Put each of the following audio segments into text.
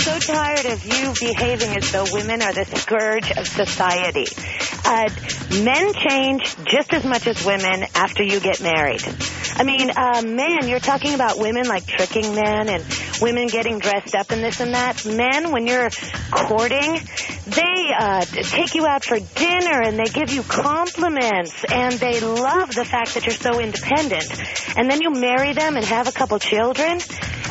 so tired of you behaving as though women are the scourge of society. Uh, men change just as much as women after you get married. I mean, uh, man, you're talking about women like tricking men and women getting dressed up and this and that. Men, when you're courting, they uh, take you out for dinner and they give you compliments and they love the fact that you're so independent. And then you marry them and have a couple children,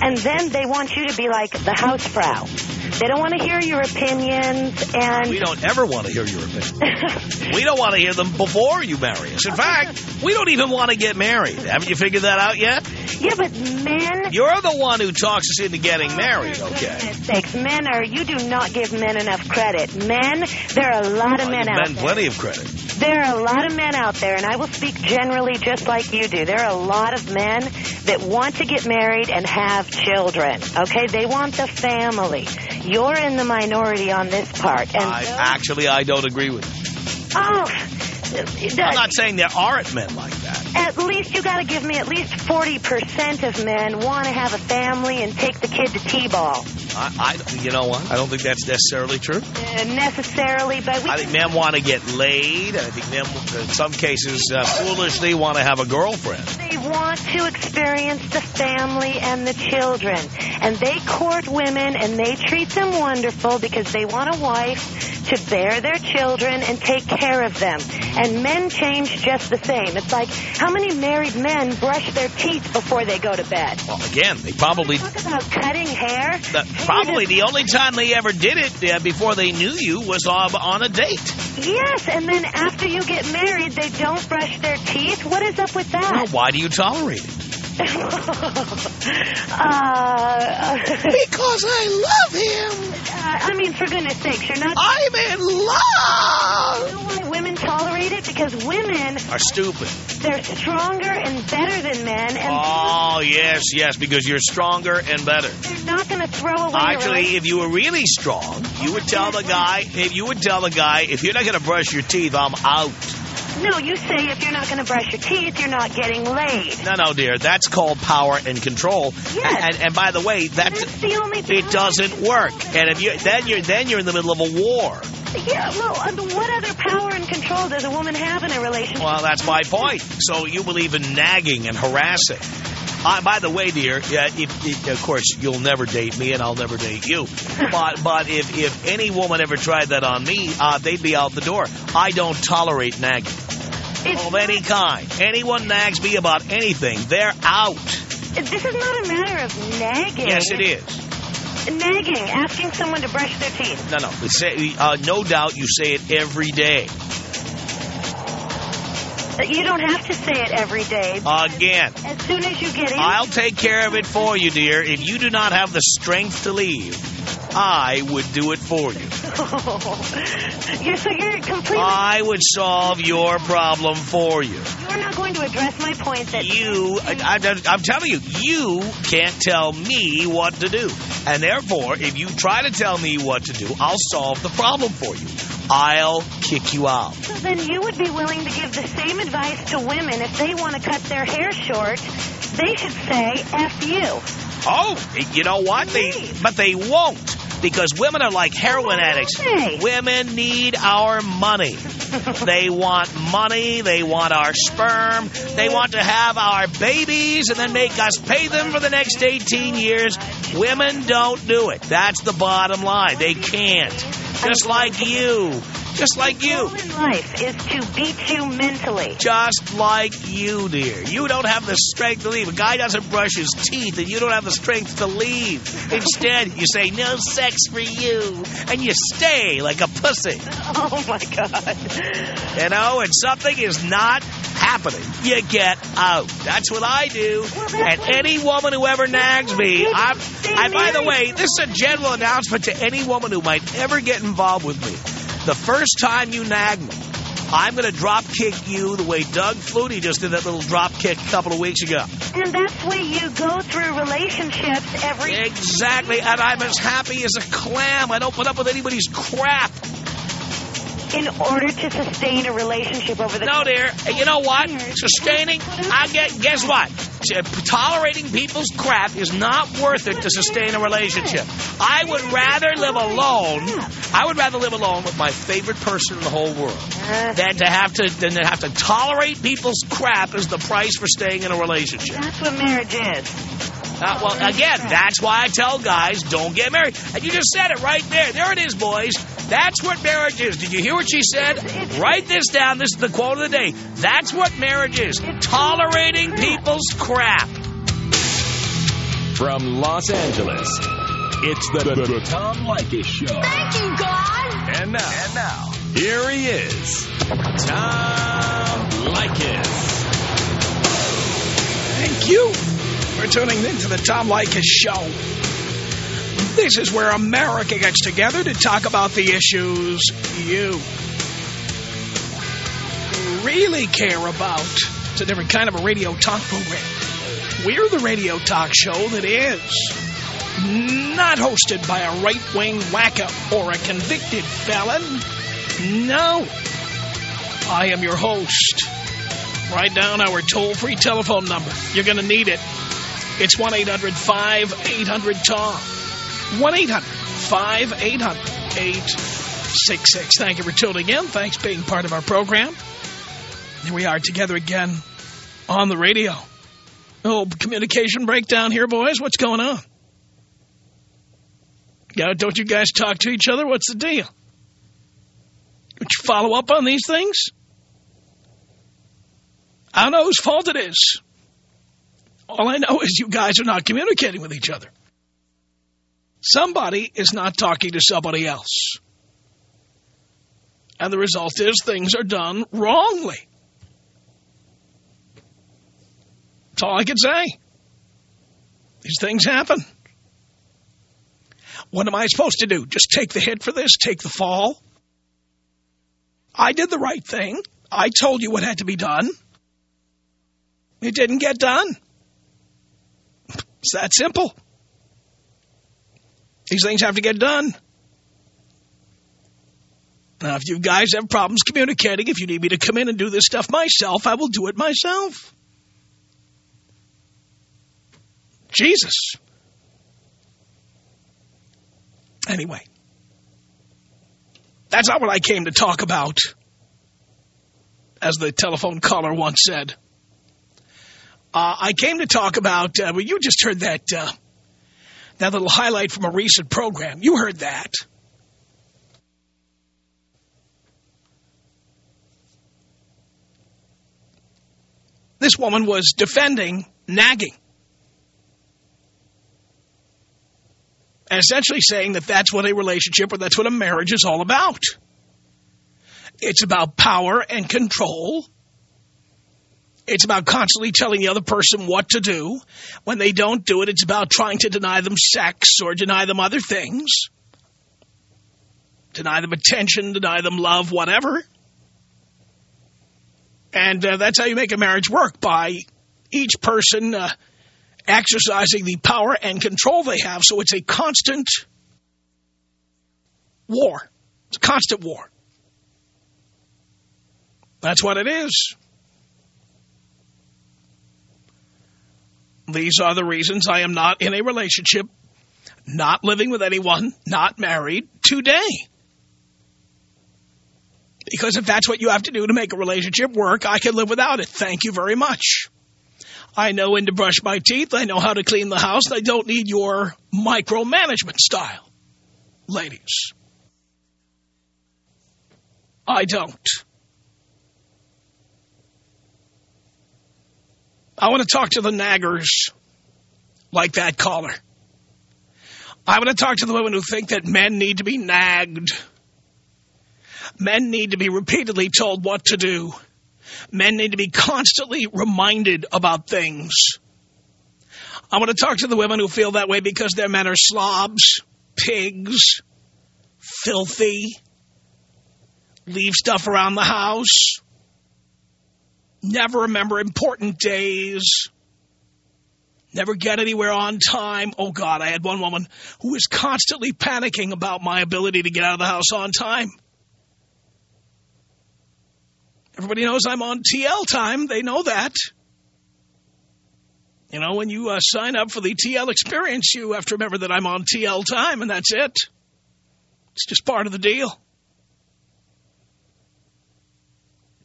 and then they want you to be like the housefrau. They don't want to hear your opinions, and We don't ever want to hear your opinions. we don't want to hear them before you marry us. In fact, we don't even want to get married. Haven't you figured that out yet? yeah, but men. You're the one who talks us into getting married, For okay? sakes, men are. You do not give men enough credit. Men, there are a lot of men out men there. plenty of credit. There are a lot of men out there, and I will speak generally just like you do. There are a lot of men that want to get married and have children. Okay, they want the family. You're in the minority on this part. And I, actually, I don't agree with you. oh, I'm not saying there aren't men like that. at least you got to give me at least forty percent of men want to have a family and take the kid to t-ball. I, I, you know what? I don't think that's necessarily true. Uh, necessarily, but we I think men want to get laid. I think men, in some cases, uh, foolishly want to have a girlfriend. They want to experience the family and the children. And they court women and they treat them wonderful because they want a wife to bear their children and take care of them. And men change just the same. It's like how many married men brush their teeth before they go to bed? Well, again, they probably Talk about cutting hair. the, probably the only time they ever did it uh, before they knew you was on, on a date. Yes, and then after you get married, they don't brush their teeth. What is up with Well, that? why do you tolerate it? Uh, Because I love him. I mean, for goodness sakes, you're not I'm in love. You know why women tolerate it? Because women, Are stupid. they're stronger and better than men, and Oh, yes, yes, because you're stronger and better. they're not going to throw away Actually, if you were really strong, you would tell the guy, if you would tell the guy, if you're not going to brush your teeth, I'm out. No, you say if you're not going to brush your teeth, you're not getting laid. No, no, dear, that's called power and control. Yes. And, and by the way, that's, That's the only thing. it doesn't work. And if you then you're then you're in the middle of a war. Yeah, well, uh, what other power and control does a woman have in a relationship? Well, that's my point. So you believe in nagging and harassing. Uh, by the way, dear, yeah, if, if, of course you'll never date me, and I'll never date you. But but if if any woman ever tried that on me, uh, they'd be out the door. I don't tolerate nagging It's of any kind. Anyone nags me about anything, they're out. This is not a matter of nagging. Yes, it is. Nagging, asking someone to brush their teeth. No, no. Say, uh, no doubt you say it every day. You don't have to say it every day. Again. As soon as you get in, I'll take care of it for you, dear. If you do not have the strength to leave, I would do it for you. you're so you're completely. I would solve your problem for you. You're not going to address my point that You, I, I, I'm telling you, you can't tell me what to do. And therefore, if you try to tell me what to do, I'll solve the problem for you. I'll kick you out. So then you would be willing to give the same advice to women if they want to cut their hair short. They should say "f you." Oh, you know what? They, but they won't. Because women are like heroin addicts. don't? Women need our money. they want money. They want our sperm. They want to have our babies and then make us pay them for the next 18 years. Women don't do it. That's the bottom line. They can't. Just like you. Just like you. Goal in life is to beat you mentally. Just like you, dear. You don't have the strength to leave. A guy doesn't brush his teeth, and you don't have the strength to leave. Instead, you say, no sex for you, and you stay like a pussy. Oh my god! You know, and something is not happening. You get out. That's what I do. And any woman who ever nags me, I'm, I, by the way, this is a general announcement to any woman who might ever get involved with me. The first time you nag me, I'm going to drop kick you the way Doug Flutie just did that little drop kick a couple of weeks ago. And that's why you go through relationships every. Exactly, and I'm as happy as a clam. I don't put up with anybody's crap. In order to sustain a relationship over the No, dear. You know what? Sustaining, I get, guess what? Tolerating people's crap is not worth it to sustain a relationship. I would rather live alone. I would rather live alone with my favorite person in the whole world than to have to than to have to tolerate people's crap as the price for staying in a relationship. that's what marriage is. Uh, well, again, that's why I tell guys don't get married. And you just said it right there. There it is, boys. That's what marriage is. Did you hear what she said? Write this down. This is the quote of the day. That's what marriage is. Tolerating people's crap. From Los Angeles, it's the, the, the Tom Leykis Show. Thank you, God. And now, and now, here he is, Tom Leykis. Thank you for tuning in to the Tom Leykis Show. This is where America gets together to talk about the issues you really care about. It's a different kind of a radio talk program. We're the radio talk show that is not hosted by a right-wing wacko or a convicted felon. No. I am your host. Write down our toll-free telephone number. You're going to need it. It's 1-800-5800-TOM. 1-800-5800-866. Thank you for tuning in. Thanks for being part of our program. Here we are together again on the radio. Oh, communication breakdown here, boys. What's going on? Yeah, don't you guys talk to each other? What's the deal? Don't you follow up on these things? I don't know whose fault it is. All I know is you guys are not communicating with each other. Somebody is not talking to somebody else. And the result is things are done wrongly. That's all I can say. These things happen. What am I supposed to do? Just take the hit for this? Take the fall? I did the right thing. I told you what had to be done. It didn't get done. It's that simple. These things have to get done. Now, if you guys have problems communicating, if you need me to come in and do this stuff myself, I will do it myself. Jesus. Anyway. That's not what I came to talk about, as the telephone caller once said. Uh, I came to talk about, uh, well, you just heard that, uh, that little highlight from a recent program. You heard that. This woman was defending nagging. And essentially saying that that's what a relationship or that's what a marriage is all about. It's about power and control. It's about constantly telling the other person what to do. When they don't do it, it's about trying to deny them sex or deny them other things. Deny them attention, deny them love, whatever. And uh, that's how you make a marriage work, by each person uh, exercising the power and control they have. So it's a constant war. It's a constant war. That's what it is. These are the reasons I am not in a relationship, not living with anyone, not married today. Because if that's what you have to do to make a relationship work, I can live without it. Thank you very much. I know when to brush my teeth. I know how to clean the house. I don't need your micromanagement style, ladies. I don't. I want to talk to the naggers like that caller. I want to talk to the women who think that men need to be nagged. Men need to be repeatedly told what to do. Men need to be constantly reminded about things. I want to talk to the women who feel that way because their men are slobs, pigs, filthy, leave stuff around the house, never remember important days, never get anywhere on time. Oh, God, I had one woman who was constantly panicking about my ability to get out of the house on time. Everybody knows I'm on TL time. They know that. You know, when you uh, sign up for the TL experience, you have to remember that I'm on TL time, and that's it. It's just part of the deal.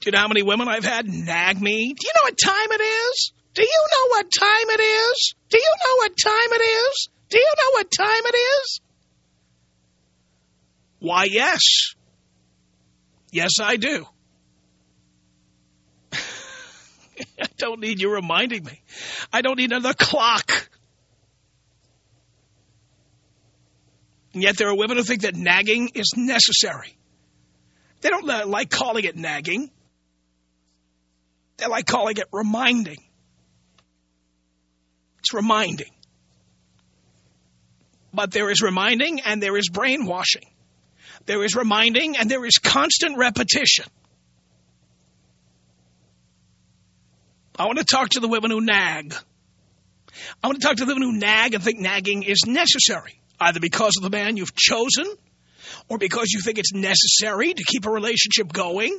Do you know how many women I've had nag me? Do you know what time it is? Do you know what time it is? Do you know what time it is? Do you know what time it is? Why, yes. Yes, I do. I don't need you reminding me. I don't need another clock. And yet there are women who think that nagging is necessary. They don't like calling it nagging. They like calling it reminding. It's reminding. But there is reminding and there is brainwashing. There is reminding and there is constant repetition. I want to talk to the women who nag. I want to talk to the women who nag and think nagging is necessary, either because of the man you've chosen or because you think it's necessary to keep a relationship going.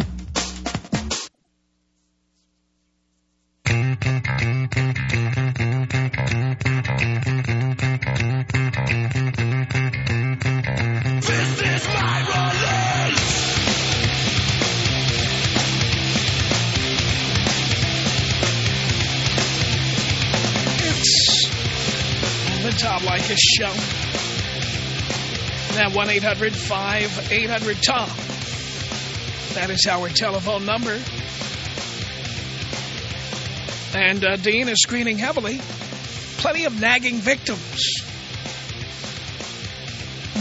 That 1-800-5800-TOM. That is our telephone number. And uh, Dean is screening heavily. Plenty of nagging victims.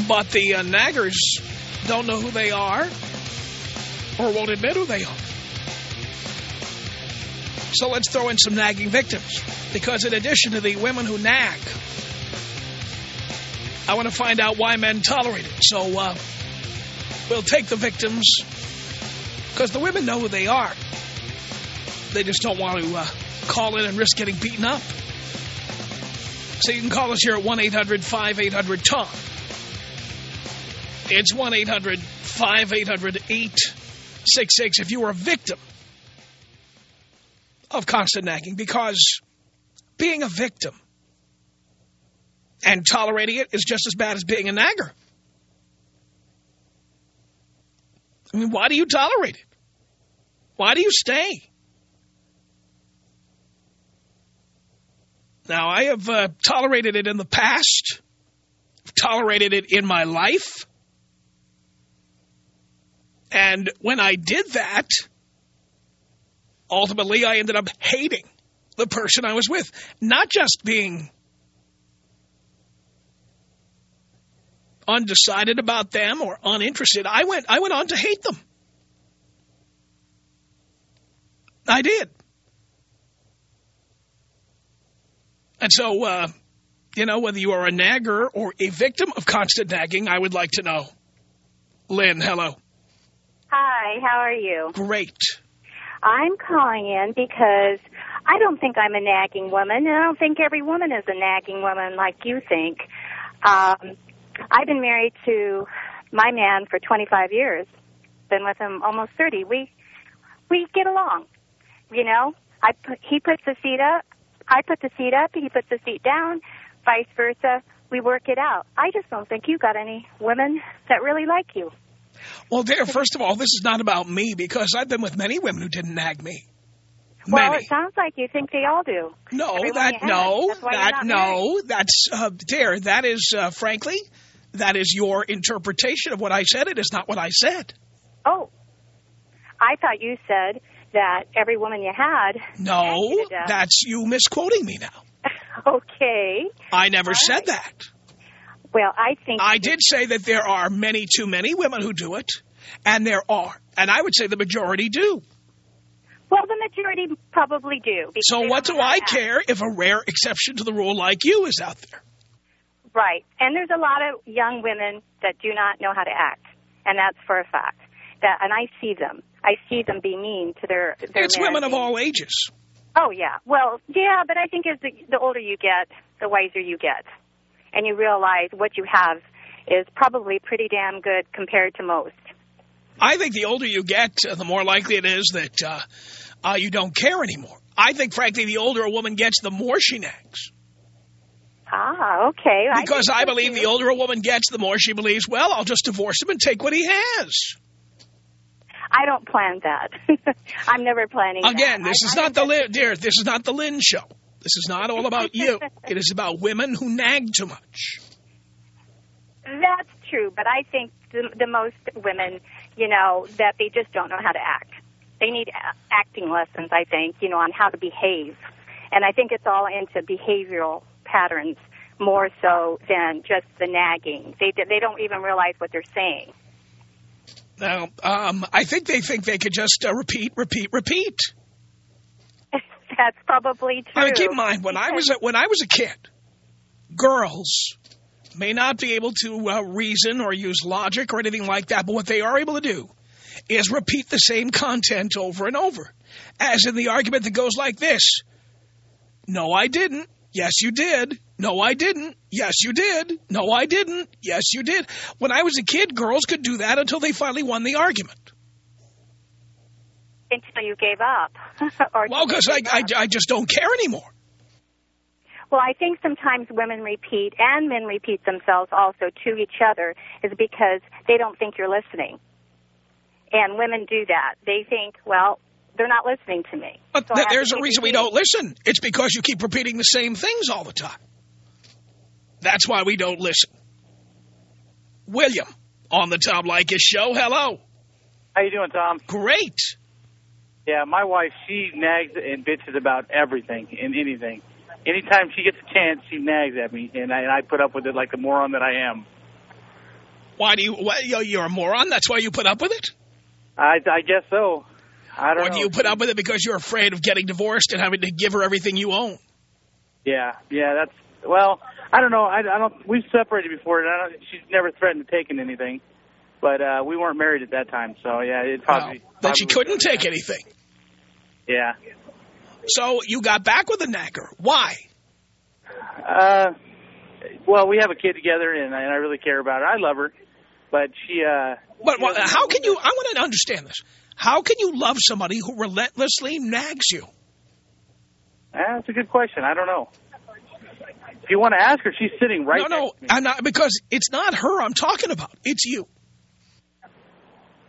But the uh, naggers don't know who they are or won't admit who they are. So let's throw in some nagging victims. Because in addition to the women who nag, I want to find out why men tolerate it. So uh, we'll take the victims because the women know who they are. They just don't want to uh, call in and risk getting beaten up. So you can call us here at 1-800-5800-TOM. It's 1-800-5800-866 if you were a victim of constant nagging because being a victim and tolerating it is just as bad as being a nagger. I mean, why do you tolerate it? Why do you stay? Now, I have uh, tolerated it in the past, tolerated it in my life, and when I did that, ultimately I ended up hating the person I was with. Not just being undecided about them or uninterested. I went, I went on to hate them. I did. And so, uh, you know, whether you are a nagger or a victim of constant nagging, I would like to know. Lynn, hello. Hi, how are you? Great. I'm calling in because I don't think I'm a nagging woman, and I don't think every woman is a nagging woman like you think. Um, I've been married to my man for 25 years. Been with him almost 30. We we get along. You know, I put, he puts the seat up, I put the seat up, he puts the seat down, vice versa. We work it out. I just don't think you got any women that really like you. Well, dear, first of all, this is not about me because I've been with many women who didn't nag me. Well, Many. it sounds like you think they all do. No, Everyone that no, That's that no, that's uh, dear. That is, uh, frankly, that is your interpretation of what I said. It is not what I said. Oh, I thought you said that every woman you had. No, that's you misquoting me now. Okay. I never All said right. that. Well, I think I did say that there are many too many women who do it, and there are, and I would say the majority do. Well, the majority probably do. So what do I care if a rare exception to the rule like you is out there? Right. And there's a lot of young women that do not know how to act, and that's for a fact. That, and I see them. I see them be mean to their. their It's men. women of all ages. Oh yeah. Well, yeah, but I think as the, the older you get, the wiser you get, and you realize what you have is probably pretty damn good compared to most. I think the older you get, uh, the more likely it is that uh, uh, you don't care anymore. I think, frankly, the older a woman gets, the more she nags. Ah, okay. Because think I, believe too. the older a woman gets, the more she believes, well, I'll just divorce him and take what he has. I don't plan that. I'm never planning. Again, that. this I- is I not the, Lynn, dear, this is not the Lynn show. This is not all about you. It is about women who nag too much. That's true, but I think the, the most women, you know, that they just don't know how to act. They need acting lessons, I think, you know, on how to behave. And I think it's all into behavioral patterns more so than just the nagging. They they don't even realize what they're saying. Now, um, I think they think they could just uh, repeat, repeat, repeat. That's probably true. I mean, keep in mind, when I was a, when I was a kid, girls may not be able to uh, reason or use logic or anything like that, but what they are able to do is repeat the same content over and over. As in the argument that goes like this. No, I didn't. Yes, you did. No, I didn't. Yes, you did. No, I didn't. Yes, you did. When I was a kid, girls could do that until they finally won the argument. until you gave up. or Well, because I, I, I just don't care anymore. Well, I think sometimes women repeat and men repeat themselves also to each other is because they don't think you're listening. And women do that. They think, well, they're not listening to me. But So th- there's a reason we don't listen. It's because you keep repeating the same things all the time. That's why we don't listen. William, on the Tom Leykis show, hello. How you doing, Tom? Great. Yeah, my wife, she nags and bitches about everything and anything. Anytime she gets a chance, she nags at me, and I, and I put up with it like the moron that I am. Why do you, what, you're a moron? That's why you put up with it? I, I guess so. I don't Or know. do you put up with it because you're afraid of getting divorced and having to give her everything you own? Yeah, yeah, that's well. I don't know. I, I don't. We've separated before, and I don't, she's never threatened to take anything. But uh, we weren't married at that time, so yeah, it probably. Well, that she couldn't take anything. Yeah. So you got back with a nagger. Why? Uh, well, we have a kid together, and I, and I really care about her. I love her, but she. uh But she doesn't- how can you, I want to understand this. How can you love somebody who relentlessly nags you? Uh, That's a good question. I don't know. If you want to ask her, she's sitting right no, no, to me. I'm not, because it's not her I'm talking about. It's you.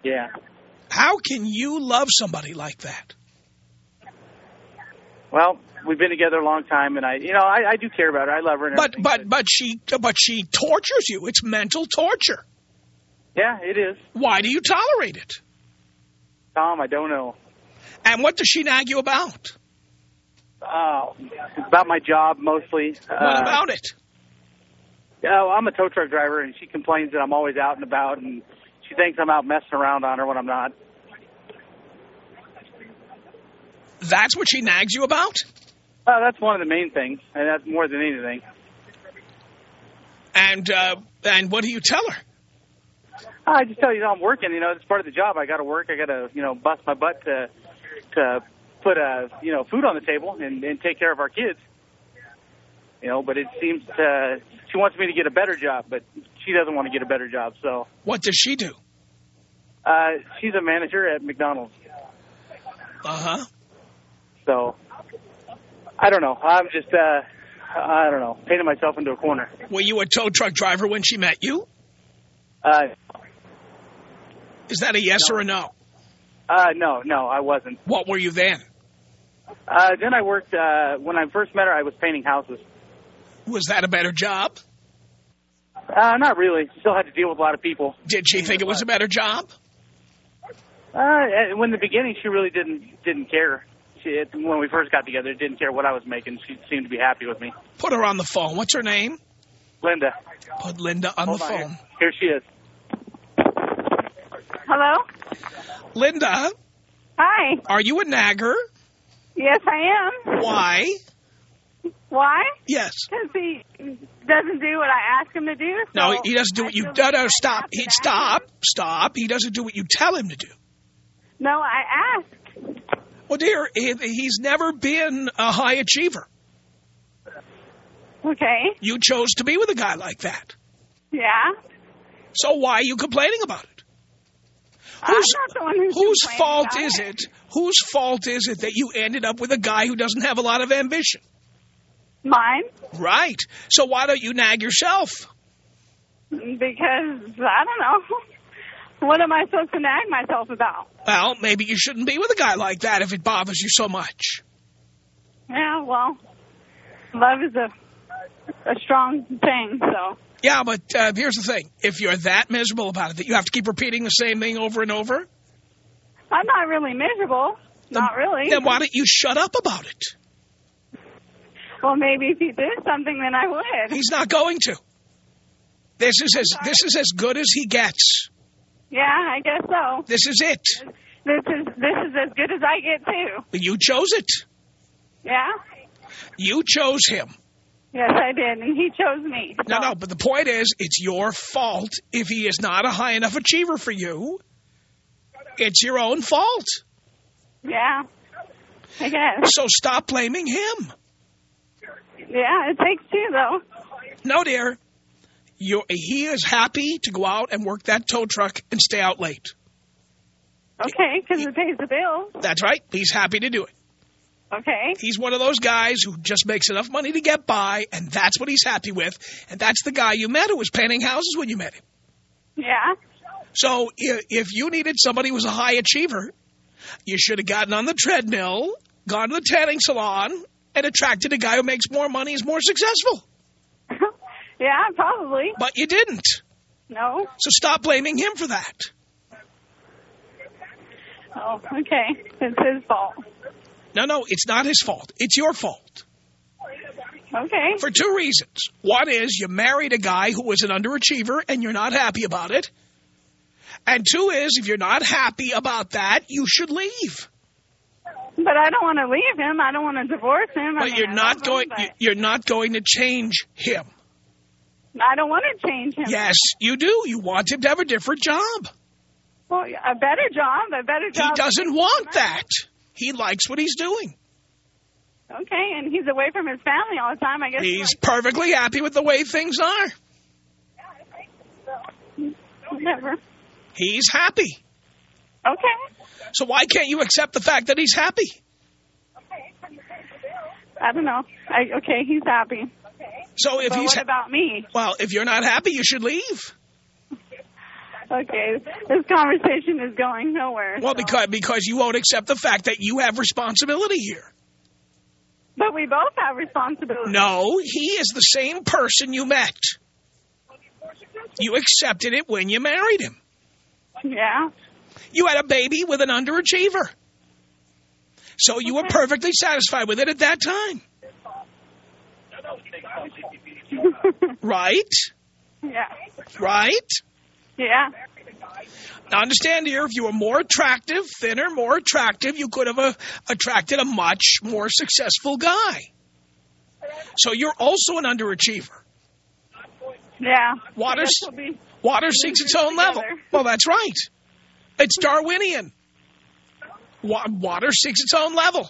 Yeah. How can you love somebody like that? Well, we've been together a long time, and I, you know, I, I do care about her. I love her. And But but but she but she tortures you. It's mental torture. yeah, it is. Why do you tolerate it? Tom, I don't know. And what does she nag you about? Oh, it's about my job mostly. What uh, about it? Yeah, well, I'm a tow truck driver, and she complains that I'm always out and about, and she thinks I'm out messing around on her when I'm not. That's what she nags you about? Uh, that's one of the main things, and that's more than anything. And uh, and what do you tell her? I just tell you, I'm working. You know, it's part of the job. I got to work. I got to, you know, bust my butt to to put uh, you know, food on the table and, and take care of our kids. You know, but it seems uh, she wants me to get a better job, but she doesn't want to get a better job. So What does she do? uh, she's a manager at McDonald's. Uh-huh. So I don't know. I'm just, uh, I don't know, painting myself into a corner. Were you a tow truck driver when she met you? Uh, Is that a yes or a no? uh, no, no, I wasn't. What were you then? Uh, then I worked, uh, when I first met her, I was painting houses. Was that a better job? Uh, not really. Still had to deal with a lot of people. Did she think it was a better job? Uh, when in the beginning, she really didn't didn't care. She, it, when we first got together, didn't care what I was making. She seemed to be happy with me. Put her on the phone. What's her name? Linda, Put Linda on hold the on. phone. Here. here she is. Hello? Linda, Hi. are you a nagger? Yes, I am. Why? Why? Yes. Because he doesn't do what I ask him to do. No, he doesn't do what I you... No, no, stop. He, stop. Stop. He doesn't do what you tell him to do. No, I asked. Well, dear, he's never been a high achiever. Okay. You chose to be with a guy like that. Yeah. So why are you complaining about it? I'm Whose, not the one who's whose fault is it? Whose fault is it that you ended up with a guy who doesn't have a lot of ambition? Mine. Right. So why don't you nag yourself? Because, I don't know. What am I supposed to nag myself about? Well, maybe you shouldn't be with a guy like that if it bothers you so much. Yeah, well, love is a, a strong thing, so. Yeah, but uh, here's the thing. If you're that miserable about it that you have to keep repeating the same thing over and over, I'm not really miserable. Not really. then why don't you shut up about it? Well, maybe if he did something, then I would. He's not going to. This is as this is as good as he gets. Yeah, I guess so. This is it. This is this is as good as I get too. You chose it. Yeah. You chose him. Yes, I did, and he chose me. No, no, but the point is, it's your fault if he is not a high enough achiever for you. It's your own fault. Yeah. I guess. So stop blaming him. Yeah, it takes two though. No, dear. You he is happy to go out and work that tow truck and stay out late. Okay, because it pays the bills. That's right. He's happy to do it. Okay. He's one of those guys who just makes enough money to get by, and that's what he's happy with. And that's the guy you met who was painting houses when you met him. Yeah. So if you needed somebody who was a high achiever, you should have gotten on the treadmill, gone to the tanning salon, and attracted a guy who makes more money, is more successful. yeah, probably. But you didn't. No. So stop blaming him for that. Oh, okay. It's his fault. No, no, it's not his fault. It's your fault. Okay. For two reasons. One is you married a guy who was an underachiever and you're not happy about it. And two is if you're not happy about that, you should leave. But I don't want to leave him. I don't want to divorce him. I But mean, you're not love him, going but you're not going to change him. I don't want to change him. Yes, you do. You want him to have a different job. Well, a better job, a better job. He doesn't want that. He likes what he's doing. Okay, and he's away from his family all the time. I guess. He's perfectly happy with the way things are. Whatever. He's happy. Okay. So why can't you accept the fact that he's happy? Okay. I don't know. I, okay, he's happy. So if but he's what about me? well, if you're not happy, you should leave. Okay, this conversation is going nowhere. Well, so- because because you won't accept the fact that you have responsibility here. But we both have responsibility. No, he is the same person you met. You accepted it when you married him. Yeah. You had a baby with an underachiever. So you were perfectly satisfied with it at that time. Right? yeah. Right? Yeah. Now understand here, if you were more attractive, thinner, more attractive, you could have uh, attracted a much more successful guy. So you're also an underachiever. Yeah. Water, we'll water seeks its own level. Well, that's right. It's Darwinian. Water seeks its own level.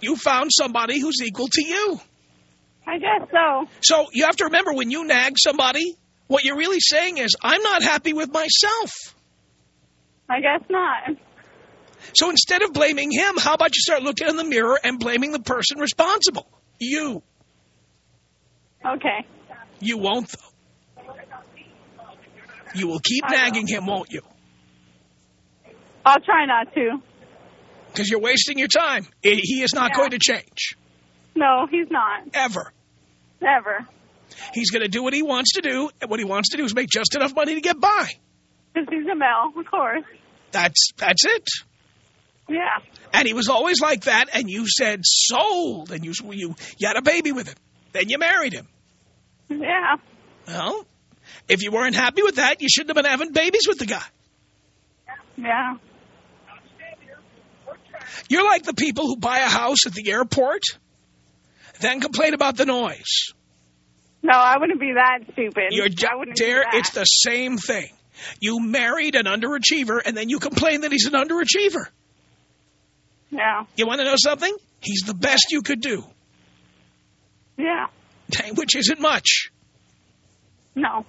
You found somebody who's equal to you. I guess so. So you have to remember when you nag somebody, what you're really saying is, I'm not happy with myself. I guess not. So instead of blaming him, how about you start looking in the mirror and blaming the person responsible? You. Okay. You won't, though. You will keep I will. nagging him, won't you? I'll try not to. Because you're wasting your time. He he is not Yeah. going to change. No, he's not. Ever. Never. He's going to do what he wants to do, and what he wants to do is make just enough money to get by. Because he's a male, of course. That's that's it. Yeah. And he was always like that, and you said sold, and you you, you had a baby with him. Then you married him. Yeah. Well, if you weren't happy with that, you shouldn't have been having babies with the guy. Yeah. You're like the people who buy a house at the airport then complain about the noise. No, I wouldn't be that stupid. You're I wouldn't that. it's the same thing. You married an underachiever, and then you complain that he's an underachiever. Yeah. You want to know something? He's the best you could do, Yeah. which isn't much. No.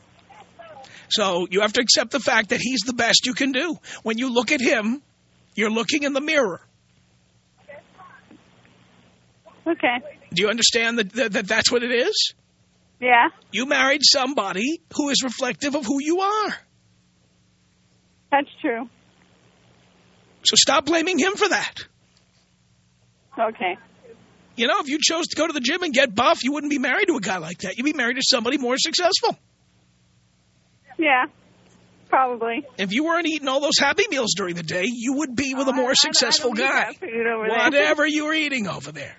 So you have to accept the fact that he's the best you can do. When you look at him, you're looking in the mirror. Okay. Do you understand that, that, that that's what it is? Yeah. You married somebody who is reflective of who you are. That's true. So stop blaming him for that. Okay. You know, if you chose to go to the gym and get buff, you wouldn't be married to a guy like that. You'd be married to somebody more successful. Yeah. Probably. If you weren't eating all those Happy Meals during the day, you would be with a oh, more I- I successful eat guy. that food over there. Whatever you were eating over there.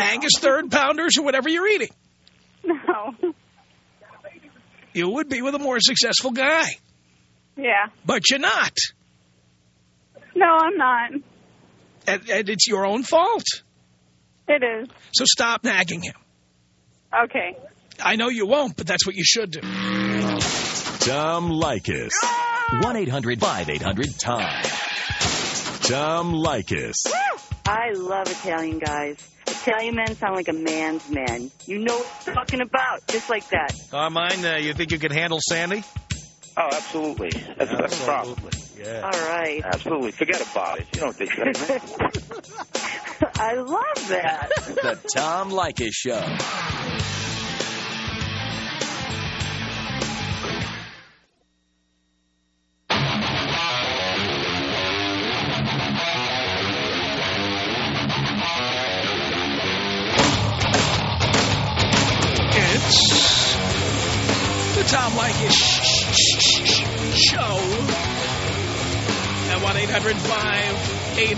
Angus third pounders or whatever you're eating. No. You would be with a more successful guy. Yeah. But you're not. No, I'm not. And, and it's your own fault. It is. So stop nagging him. Okay. I know you won't, but that's what you should do. Tom Leykis. 1-800-5800-TOM. Tom Leykis. I love Italian guys. Italian men sound like a man's man. You know what I'm talking about, just like that. Carmine, uh, you think you can handle Sandy? Oh, absolutely. That's, that's the problem. Yeah. All right. Absolutely. Forget about it. You don't think that, I love that. The Tom Leykis Show.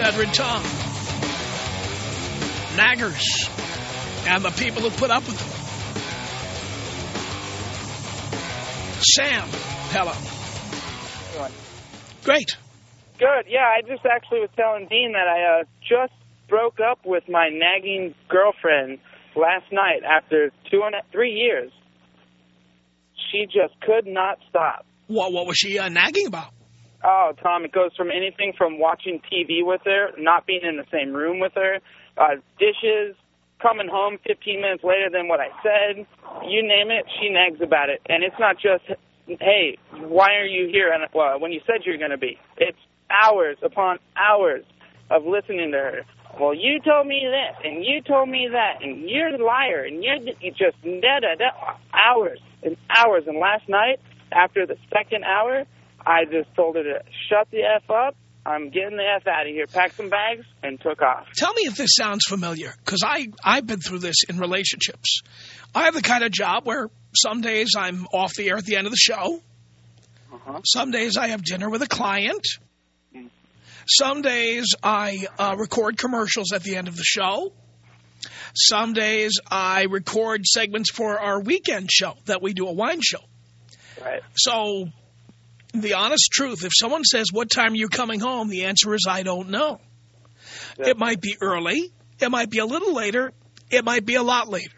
1-800-5800-TOM. Naggers and the people who put up with them. Sam, hello. Great. Good. Yeah, I just actually was telling Dean that I uh, just broke up with my nagging girlfriend last night after two and a, three years. She just could not stop. What, what was she uh, nagging about? Oh, Tom, it goes from anything from watching TV with her, not being in the same room with her, uh, dishes, coming home 15 minutes later than what I said. You name it, she nags about it. And it's not just, hey, why are you here and, well, when you said you're going to be. It's hours upon hours of listening to her. Well, you told me this, and you told me that, and you're a liar, and you're just da da da hours and hours. And last night, after the second hour, I just told her to shut the f up. I'm getting the f out of here, packed some bags, and took off. Tell me if this sounds familiar, because I, I've been through this in relationships. I have the kind of job where some days I'm off the air at the end of the show. Uh-huh. Some days I have dinner with a client. Some days I uh, record commercials at the end of the show. Some days I record segments for our weekend show that we do a wine show. Right. So the honest truth, if someone says, what time are you coming home? The answer is, I don't know. It might be early. It might be a little later. It might be a lot later.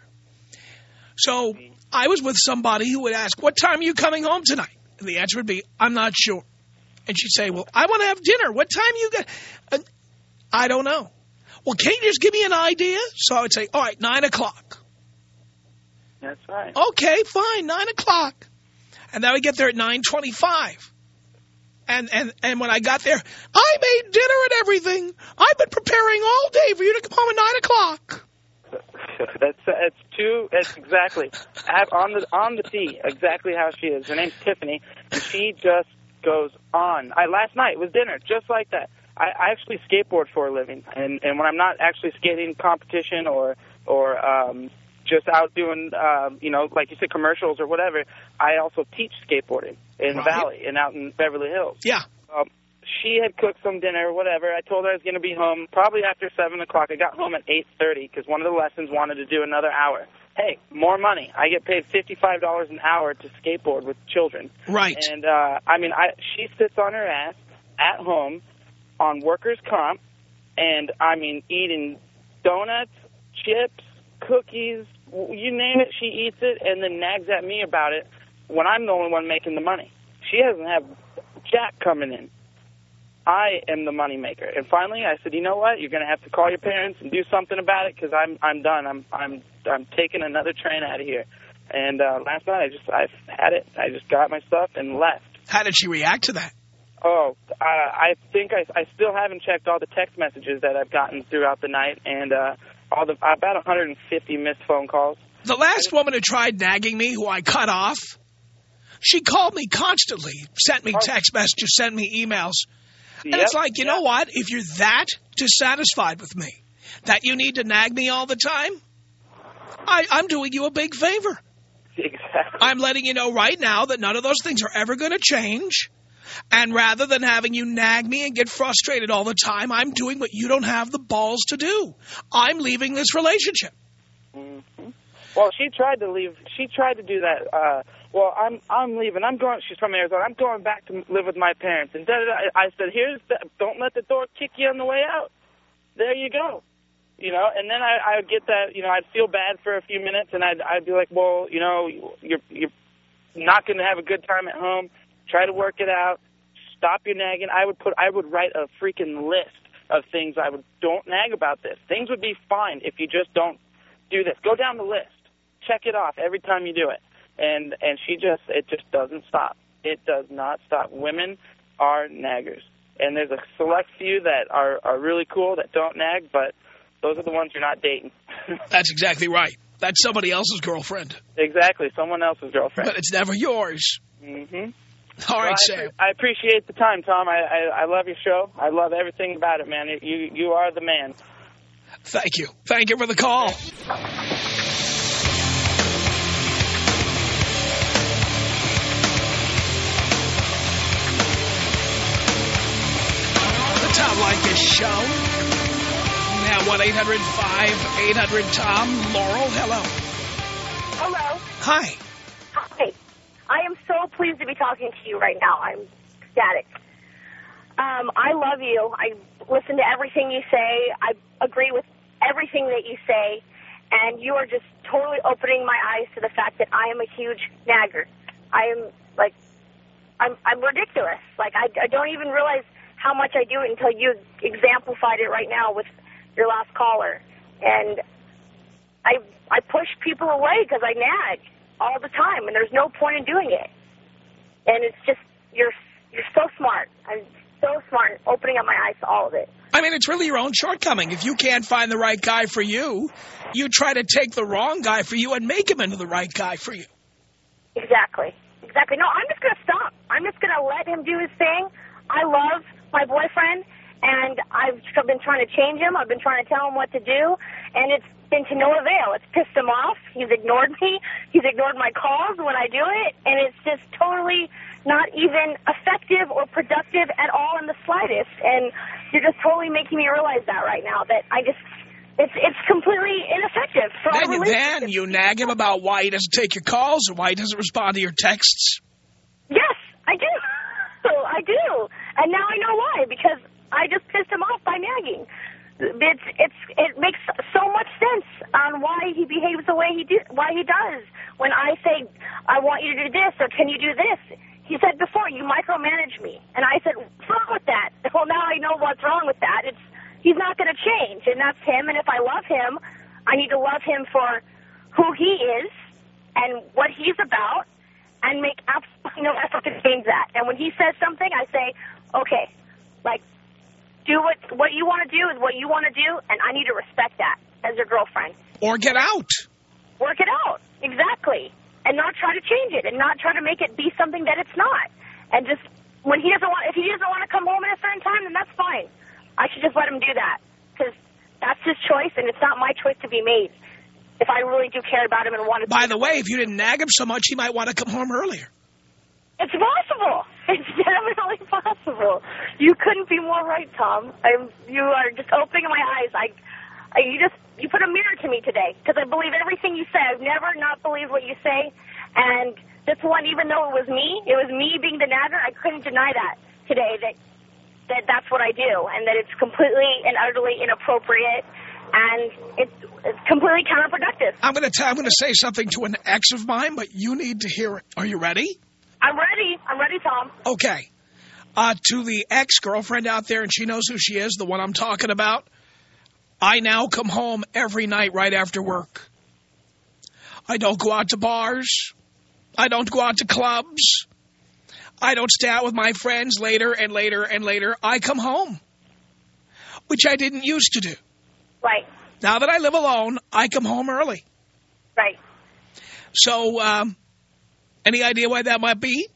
So I was with somebody who would ask, what time are you coming home tonight? And the answer would be, I'm not sure. And she'd say, well, I want to have dinner. What time you got? And I don't know. Well, can't you just give me an idea? So I would say, all right, 9 o'clock. That's right. Okay, fine, 9 o'clock. And then I get there at 9.25. And, and, and when I got there, I made dinner and everything. I've been preparing all day for you to come home at 9 o'clock. that's that's two. That's exactly on the on the T. Exactly how she is. Her name's Tiffany, and she just goes on. I last night was dinner just like that. I, I actually skateboard for a living, and and when I'm not actually skating competition or or um, just out doing um, you know like you said commercials or whatever, I also teach skateboarding in Right. Valley and out in Beverly Hills. Yeah. Um, she had cooked some dinner or whatever. I told her I was going to be home probably after 7 o'clock. I got home at 8.30 because one of the lessons wanted to do another hour. Hey, more money. I get paid $55 an hour to skateboard with children. Right. And, uh, I mean, I she sits on her ass at home on workers' comp and, I mean, eating donuts, chips, cookies, you name it, she eats it, and then nags at me about it when I'm the only one making the money. She doesn't have jack coming in. I am the money maker. And finally, I said, you know what? You're going to have to call your parents and do something about it because I'm I'm done. I'm I'm I'm taking another train out of here. And uh, last night, I just I had it. I just got my stuff and left. How did she react to that? Oh, uh, I think I, I still haven't checked all the text messages that I've gotten throughout the night, and uh, all the about 150 missed phone calls. The last woman who tried nagging me, who I cut off, she called me constantly, sent me oh. text messages, sent me emails. And Yep, it's like, you yep. know what? If you're that dissatisfied with me, that you need to nag me all the time, I, I'm doing you a big favor. Exactly. I'm letting you know right now that none of those things are ever going to change. And rather than having you nag me and get frustrated all the time, I'm doing what you don't have the balls to do. I'm leaving this relationship. Well, she tried to leave. She tried to do that. Uh, well, I'm I'm leaving. I'm going. She's from Arizona. I'm going back to live with my parents. And da, da, da. I said, here's the, don't let the door kick you on the way out. There you go. You know, and then I I would get that. You know, I'd feel bad for a few minutes, and I'd I'd be like, well, you know, you're you're not going to have a good time at home. Try to work it out. Stop your nagging. I would put. I would write a freaking list of things I would don't nag about this. Things would be fine if you just don't do this. Go down the list. Check it off every time you do it. And and she just it just doesn't stop. It does not stop. Women are naggers. And there's a select few that are are really cool that don't nag, but those are the ones you're not dating. That's exactly right. That's somebody else's girlfriend. exactly, someone else's girlfriend. But it's never yours. Mhm. All right, Well, I, Sam. I appreciate the time, Tom. I, I I love your show. I love everything about it, man. You you are the man. Thank you. Thank you for the call. The Tom Leykis Show. Now, 1-800-5800-TOM. Laurel, hello. Hello. Hi. Hi. I am so pleased to be talking to you right now. I'm ecstatic. Um, I love you. I listen to everything you say. I agree with everything that you say. And you are just totally opening my eyes to the fact that I am a huge nagger. I am, like, I'm, I'm ridiculous. Like, I, I don't even realize how much I do it until you exemplified it right now with your last caller. And I I push people away because I nag all the time, and there's no point in doing it. And it's just you're you're so smart. I'm so smart, in opening up my eyes to all of it. I mean, it's really your own shortcoming. If you can't find the right guy for you, you try to take the wrong guy for you and make him into the right guy for you. Exactly. Exactly. No, I'm just going to stop. I'm just going to let him do his thing. I love my boyfriend, and I've been trying to change him. I've been trying to tell him what to do, and it's been to no avail. It's pissed him off. He's ignored me. He's ignored my calls when I do it, and it's just totally not even effective or productive at all in the slightest. And you're just totally making me realize that right now, that I just, it's it's completely ineffective for our Then, relationship. then you nag him about why he doesn't take your calls or why he doesn't respond to your texts. Yes, I do. I do. And now I know why, because I just pissed him off by nagging. It's it's it makes so much sense on why he behaves the way he do why he does. When I say I want you to do this or can you do this, he said before you micromanage me, and I said what's wrong with that? Well, now I know what's wrong with that. It's he's not going to change, and that's him. And if I love him, I need to love him for who he is and what he's about, and make absolutely no effort to change that. And when he says something, I say, okay, like, do what what you want to do is what you want to do, and I need to respect that as your girlfriend. Or get out. Work it out, exactly, and not try to change it, and not try to make it be something that it's not. And just when he doesn't want, if he doesn't want to come home at a certain time, then that's fine. I should just let him do that because that's his choice, and it's not my choice to be made. If I really do care about him and want to. By the way, if you didn't nag him so much, he might want to come home earlier. It's possible. It's definitely possible. You couldn't be more right, Tom. I'm, you are just opening my eyes. I, I, you just you put a mirror to me today because I believe everything you say. I've never not believed what you say, and this one, even though it was me, it was me being the nagger. I couldn't deny that today. That that that's what I do, and that it's completely and utterly inappropriate, and it's, it's completely counterproductive. I'm going to I'm going to say something to an ex of mine, but you need to hear it. Are you ready? I'm ready. I'm ready, Tom. Okay. Uh, to the ex-girlfriend out there, and she knows who she is, the one I'm talking about, I now come home every night right after work. I don't go out to bars. I don't go out to clubs. I don't stay out with my friends later and later and later. I come home, which I didn't used to do. Right. Now that I live alone, I come home early. Right. So, um, any idea why that might be?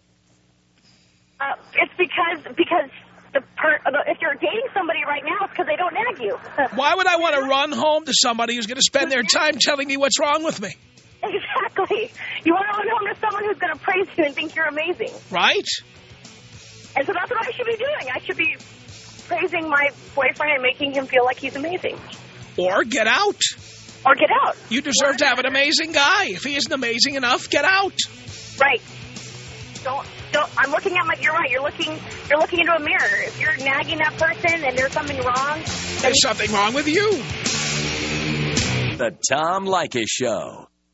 Uh, it's because because the per, if you're dating somebody right now, it's because they don't nag you. Why would I want to run home to somebody who's going to spend their time telling me what's wrong with me? Exactly. You want to run home to someone who's going to praise you and think you're amazing. Right. And so that's what I should be doing. I should be praising my boyfriend and making him feel like he's amazing. Or get out. Or get out. You deserve to have an amazing guy. If he isn't amazing enough, get out. Right. Don't don't. I'm looking at my. You're right. You're looking. You're looking into a mirror. If you're nagging that person and there's something wrong, there's something wrong with you. The Tom Leykis Show.